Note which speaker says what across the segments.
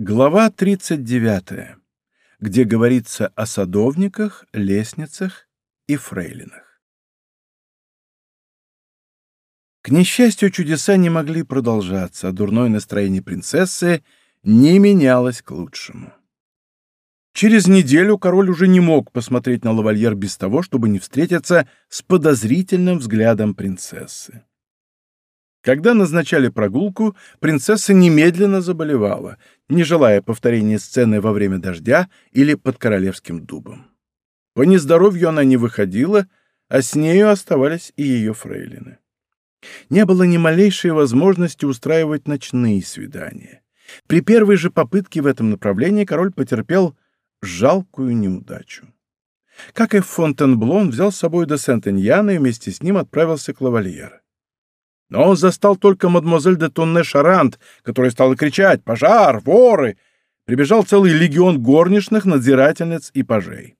Speaker 1: Глава 39, где говорится о садовниках, лестницах и фрейлинах. К несчастью, чудеса не могли продолжаться, а дурное настроение принцессы не менялось к лучшему. Через неделю король уже не мог посмотреть на лавальер без того, чтобы не встретиться с подозрительным взглядом принцессы. Когда назначали прогулку, принцесса немедленно заболевала, не желая повторения сцены во время дождя или под королевским дубом. По нездоровью она не выходила, а с нею оставались и ее фрейлины. Не было ни малейшей возможности устраивать ночные свидания. При первой же попытке в этом направлении король потерпел жалкую неудачу. Как и в Фонтенблон, взял с собой до Сент-Эньяна и вместе с ним отправился к лавальер. Но застал только мадемуазель де Тонне Шарант, которая стала кричать «Пожар! Воры!» Прибежал целый легион горничных, надзирательниц и пажей.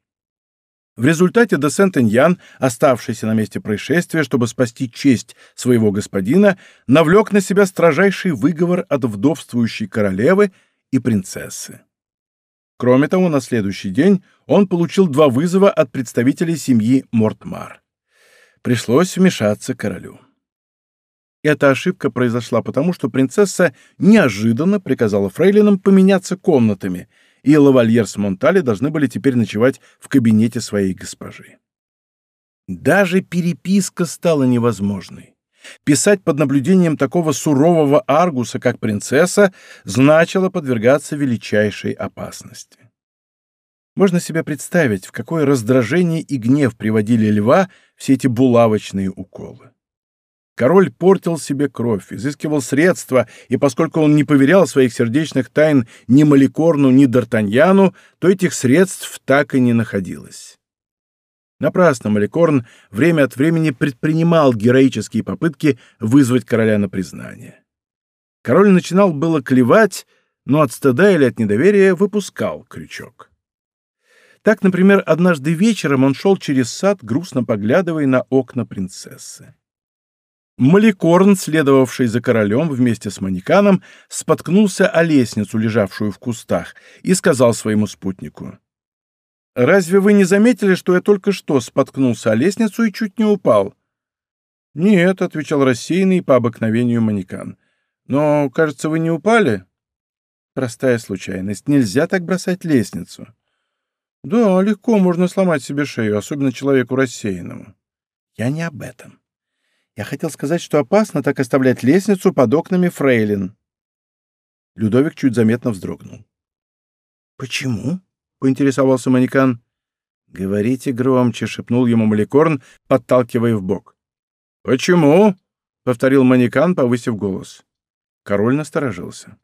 Speaker 1: В результате де Сент-Эньян, оставшийся на месте происшествия, чтобы спасти честь своего господина, навлек на себя строжайший выговор от вдовствующей королевы и принцессы. Кроме того, на следующий день он получил два вызова от представителей семьи Мортмар. Пришлось вмешаться королю. Эта ошибка произошла потому, что принцесса неожиданно приказала фрейлинам поменяться комнатами, и лавальер с Монтали должны были теперь ночевать в кабинете своей госпожи. Даже переписка стала невозможной. Писать под наблюдением такого сурового аргуса, как принцесса, значило подвергаться величайшей опасности. Можно себе представить, в какое раздражение и гнев приводили льва все эти булавочные уколы. Король портил себе кровь, изыскивал средства, и поскольку он не поверял своих сердечных тайн ни Маликорну, ни Д'Артаньяну, то этих средств так и не находилось. Напрасно Маликорн время от времени предпринимал героические попытки вызвать короля на признание. Король начинал было клевать, но от стыда или от недоверия выпускал крючок. Так, например, однажды вечером он шел через сад, грустно поглядывая на окна принцессы. Маликорн, следовавший за королем вместе с манеканом, споткнулся о лестницу, лежавшую в кустах, и сказал своему спутнику. «Разве вы не заметили, что я только что споткнулся о лестницу и чуть не упал?» «Нет», — отвечал рассеянный по обыкновению манекан. «Но, кажется, вы не упали?» «Простая случайность. Нельзя так бросать лестницу». «Да, легко можно сломать себе шею, особенно человеку рассеянному». «Я не об этом. Я хотел сказать, что опасно так оставлять лестницу под окнами фрейлин. Людовик чуть заметно вздрогнул. «Почему?» — поинтересовался манекан. «Говорите громче», — шепнул ему Маликорн, подталкивая в бок. «Почему?» — повторил манекан, повысив голос. Король насторожился.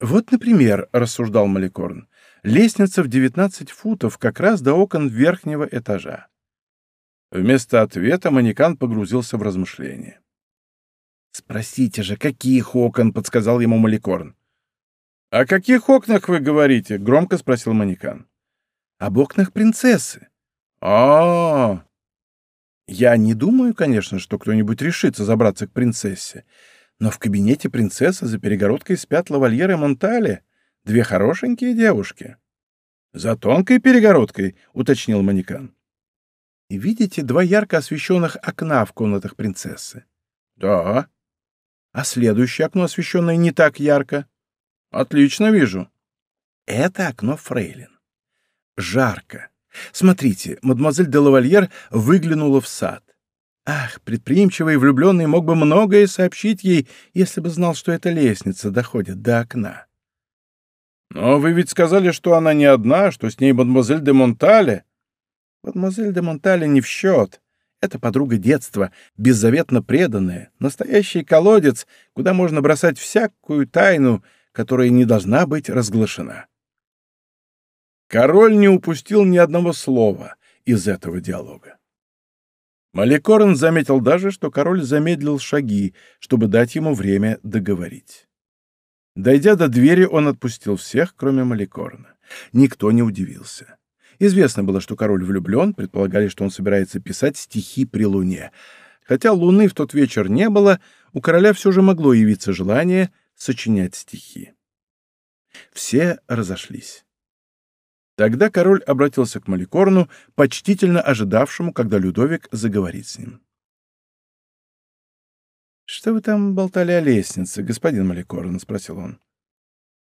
Speaker 1: «Вот, например, — рассуждал Маликорн, — лестница в девятнадцать футов как раз до окон верхнего этажа. Вместо ответа манекан погрузился в размышления. «Спросите же, каких окон?» — подсказал ему Маликорн. «О каких окнах вы говорите?» — громко спросил манекан. «Об окнах принцессы». А, -а, а Я не думаю, конечно, что кто-нибудь решится забраться к принцессе, но в кабинете принцессы за перегородкой спят лавальеры Монтале, две хорошенькие девушки. «За тонкой перегородкой», — уточнил манекан. Видите два ярко освещенных окна в комнатах принцессы? Да. А следующее окно, освещенное не так ярко? Отлично вижу. Это окно Фрейлин. Жарко. Смотрите, мадемуазель де лавальер выглянула в сад. Ах, предприимчивый и влюбленный мог бы многое сообщить ей, если бы знал, что эта лестница доходит до окна. Но вы ведь сказали, что она не одна, что с ней мадемуазель де Монтале. Мадемуазель де Монтале не в счет. Это подруга детства, беззаветно преданная, настоящий колодец, куда можно бросать всякую тайну, которая не должна быть разглашена. Король не упустил ни одного слова из этого диалога. Маликорн заметил даже, что король замедлил шаги, чтобы дать ему время договорить. Дойдя до двери, он отпустил всех, кроме Маликорна. Никто не удивился. Известно было, что король влюблен, предполагали, что он собирается писать стихи при луне. Хотя луны в тот вечер не было, у короля все же могло явиться желание сочинять стихи. Все разошлись. Тогда король обратился к Маликорну, почтительно ожидавшему, когда Людовик заговорит с ним. «Что вы там болтали о лестнице, господин Маликорн?» — спросил он.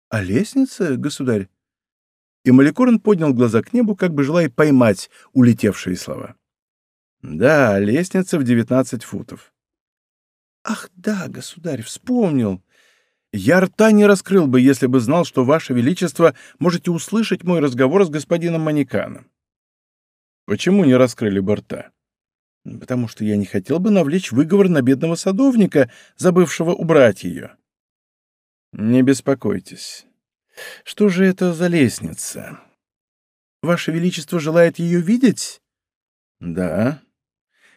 Speaker 1: «О лестнице, государь?» И Маликорн поднял глаза к небу, как бы желая поймать улетевшие слова. «Да, лестница в девятнадцать футов». «Ах да, государь, вспомнил. Я рта не раскрыл бы, если бы знал, что Ваше Величество можете услышать мой разговор с господином Манеканом». «Почему не раскрыли бы рта?» «Потому что я не хотел бы навлечь выговор на бедного садовника, забывшего убрать ее». «Не беспокойтесь. Что же это за лестница? Ваше Величество желает ее видеть? Да.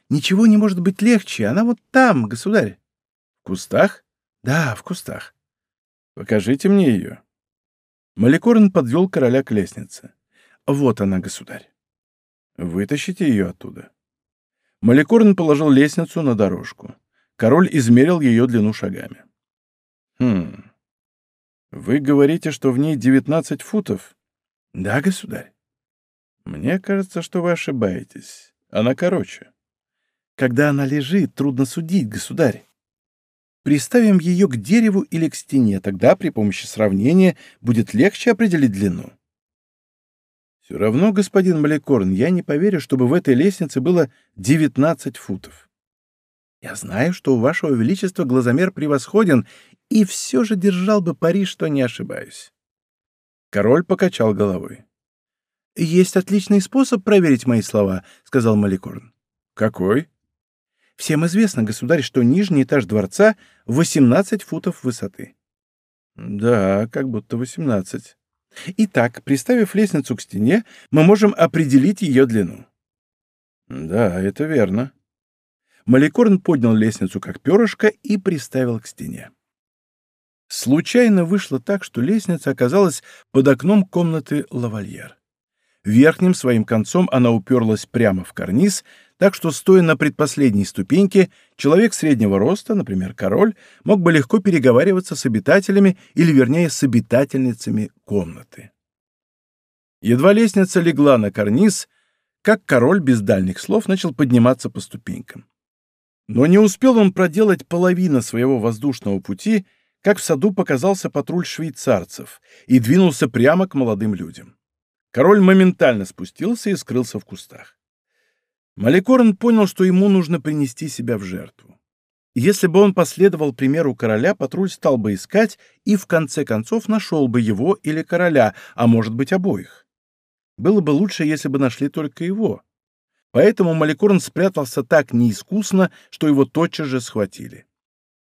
Speaker 1: Ничего не может быть легче. Она вот там, государь. В кустах? Да, в кустах. Покажите мне ее. Маликорн подвел короля к лестнице. Вот она, государь. Вытащите ее оттуда. Маликорн положил лестницу на дорожку. Король измерил ее длину шагами. Хм. Вы говорите, что в ней 19 футов? Да, государь. Мне кажется, что вы ошибаетесь. Она короче. Когда она лежит, трудно судить, государь. Приставим ее к дереву или к стене, тогда при помощи сравнения будет легче определить длину. Все равно, господин Маликорн, я не поверю, чтобы в этой лестнице было 19 футов. Я знаю, что у вашего величества глазомер превосходен, и все же держал бы пари, что не ошибаюсь. Король покачал головой. «Есть отличный способ проверить мои слова», — сказал Маликорн. «Какой?» «Всем известно, государь, что нижний этаж дворца — 18 футов высоты». «Да, как будто 18. Итак, приставив лестницу к стене, мы можем определить ее длину». «Да, это верно», Маликорн поднял лестницу как перышко и приставил к стене. Случайно вышло так, что лестница оказалась под окном комнаты лавальер. Верхним своим концом она уперлась прямо в карниз, так что, стоя на предпоследней ступеньке, человек среднего роста, например, король, мог бы легко переговариваться с обитателями или, вернее, с обитательницами комнаты. Едва лестница легла на карниз, как король без дальних слов начал подниматься по ступенькам. Но не успел он проделать половину своего воздушного пути, как в саду показался патруль швейцарцев и двинулся прямо к молодым людям. Король моментально спустился и скрылся в кустах. Маликорн понял, что ему нужно принести себя в жертву. Если бы он последовал примеру короля, патруль стал бы искать и в конце концов нашел бы его или короля, а может быть обоих. Было бы лучше, если бы нашли только его. Поэтому Маликорн спрятался так неискусно, что его тотчас же схватили.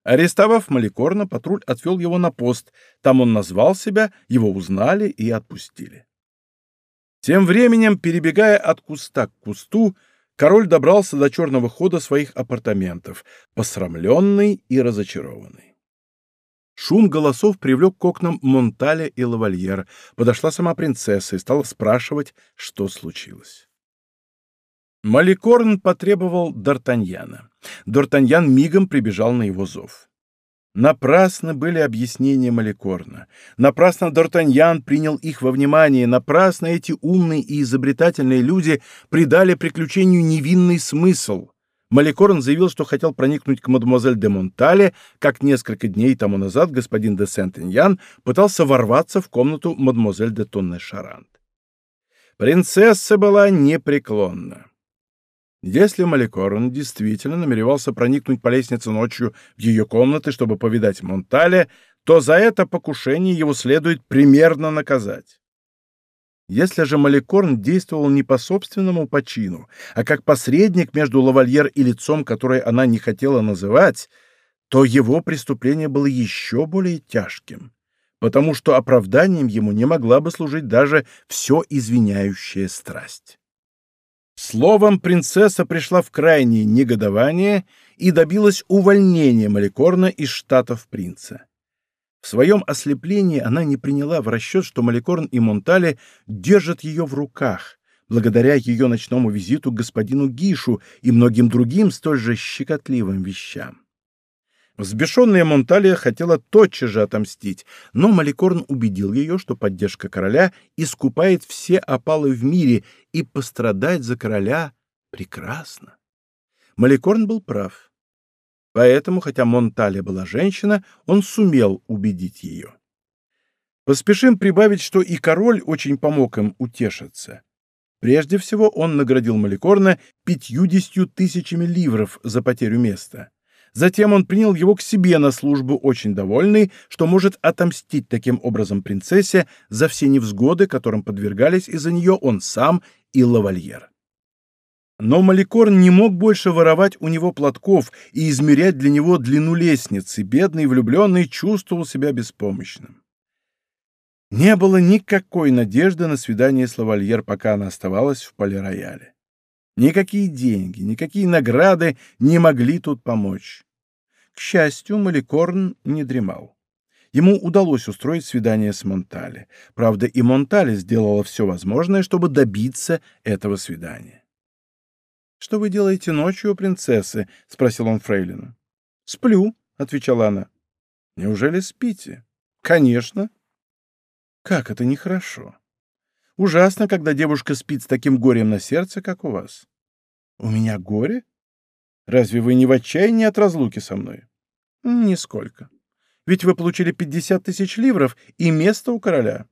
Speaker 1: Арестовав Маликорна, патруль отвел его на пост. Там он назвал себя, его узнали и отпустили. Тем временем, перебегая от куста к кусту, король добрался до черного хода своих апартаментов, посрамленный и разочарованный. Шум голосов привлек к окнам Монталя и Лавальер. Подошла сама принцесса и стала спрашивать, что случилось. Маликорн потребовал Д'Артаньяна. Д'Артаньян мигом прибежал на его зов. Напрасно были объяснения Маликорна. Напрасно Д'Артаньян принял их во внимание. Напрасно эти умные и изобретательные люди придали приключению невинный смысл. Маликорн заявил, что хотел проникнуть к мадемуазель де Монтале, как несколько дней тому назад господин де Сент-Эньян пытался ворваться в комнату мадемуазель де Тонне-Шарант. Принцесса была непреклонна. Если Маликорн действительно намеревался проникнуть по лестнице ночью в ее комнаты, чтобы повидать Монтале, то за это покушение его следует примерно наказать. Если же Маликорн действовал не по собственному почину, а как посредник между лавальер и лицом, которое она не хотела называть, то его преступление было еще более тяжким, потому что оправданием ему не могла бы служить даже все извиняющая страсть. Словом, принцесса пришла в крайнее негодование и добилась увольнения Маликорна из штатов принца. В своем ослеплении она не приняла в расчет, что Маликорн и Монтале держат ее в руках, благодаря ее ночному визиту к господину Гишу и многим другим столь же щекотливым вещам. Взбешенная Монталия хотела тотчас же отомстить, но Маликорн убедил ее, что поддержка короля искупает все опалы в мире, и пострадать за короля прекрасно. Маликорн был прав. Поэтому, хотя Монталия была женщина, он сумел убедить ее. Поспешим прибавить, что и король очень помог им утешиться. Прежде всего он наградил Маликорна пятьюдесятью тысячами ливров за потерю места. Затем он принял его к себе на службу, очень довольный, что может отомстить таким образом принцессе за все невзгоды, которым подвергались из-за нее он сам и лавальер. Но Маликорн не мог больше воровать у него платков и измерять для него длину лестницы. Бедный влюбленный чувствовал себя беспомощным. Не было никакой надежды на свидание с лавальер, пока она оставалась в полирояле. Никакие деньги, никакие награды не могли тут помочь. К счастью, Маликорн не дремал. Ему удалось устроить свидание с Монтале. Правда, и Монтале сделала все возможное, чтобы добиться этого свидания. «Что вы делаете ночью, принцессы?» — спросил он Фрейлину. «Сплю», — отвечала она. «Неужели спите?» «Конечно». «Как это нехорошо. Ужасно, когда девушка спит с таким горем на сердце, как у вас». «У меня горе? Разве вы не в отчаянии от разлуки со мной?» «Нисколько. Ведь вы получили пятьдесят тысяч ливров и место у короля».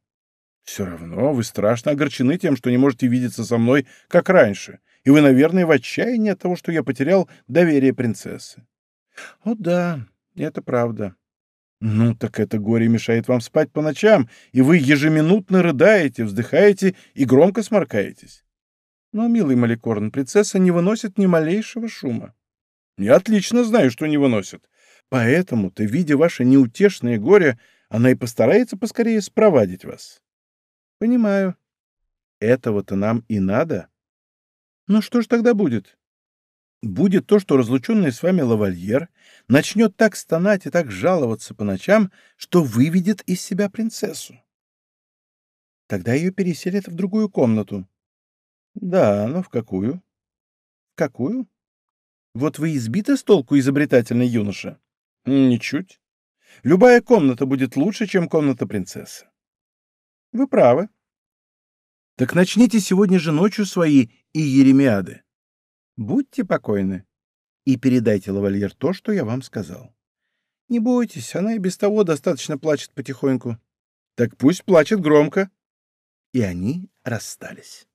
Speaker 1: «Все равно вы страшно огорчены тем, что не можете видеться со мной, как раньше, и вы, наверное, в отчаянии от того, что я потерял доверие принцессы. — О да, это правда. — Ну, так это горе мешает вам спать по ночам, и вы ежеминутно рыдаете, вздыхаете и громко сморкаетесь. Но, милый Маликорн, принцесса не выносит ни малейшего шума. Я отлично знаю, что не выносит. Поэтому-то, видя ваше неутешное горе, она и постарается поскорее спровадить вас. Понимаю. Этого-то нам и надо. Ну что ж тогда будет? Будет то, что разлученный с вами лавальер начнет так стонать и так жаловаться по ночам, что выведет из себя принцессу. Тогда ее переселят в другую комнату. Да, но в какую? В какую? Вот вы избиты с толку, изобретательный юноша? Ничуть. Любая комната будет лучше, чем комната принцессы. Вы правы. Так начните сегодня же ночью свои и Еремиады. Будьте покойны и передайте лавальер то, что я вам сказал. Не бойтесь, она и без того достаточно плачет потихоньку. Так пусть плачет громко. И они расстались.